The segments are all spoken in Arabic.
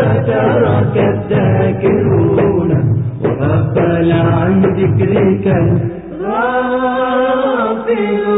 فتراك الذاكرون. وغفل عن ذكرك. الغافلون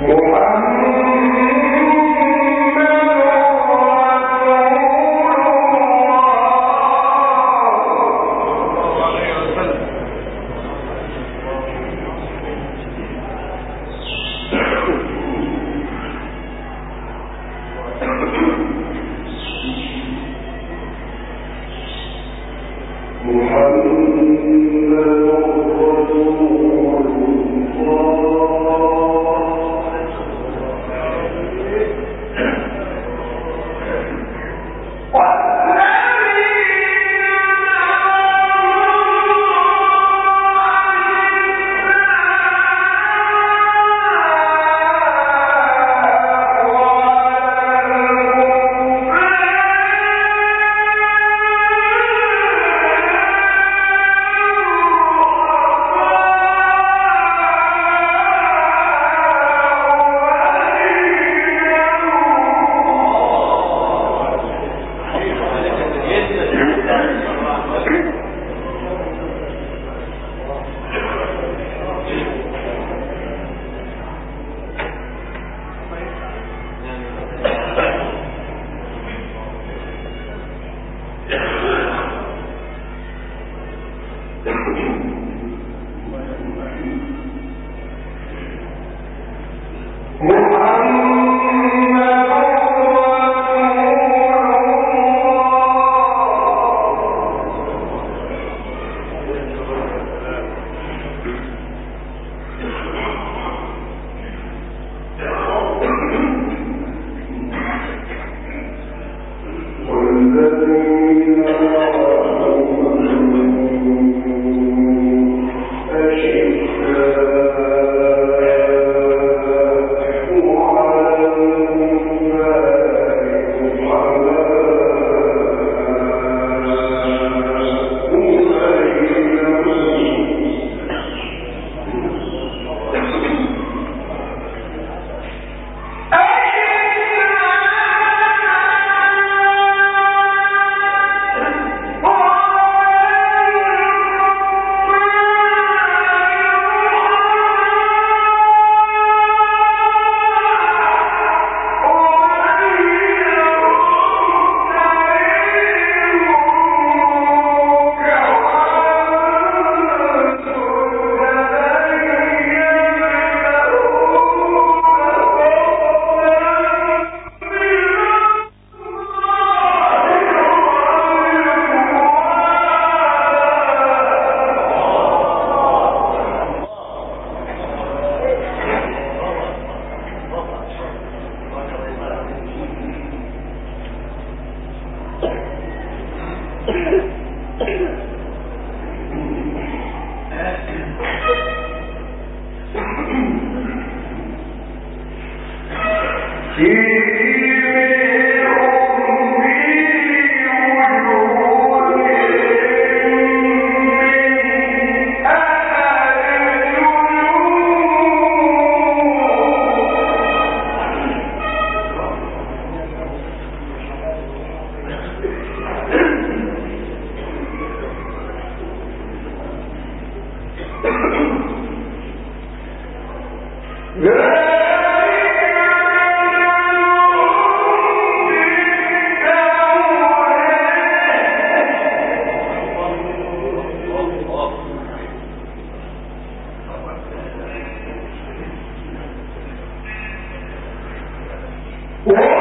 वो Well,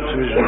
سويجن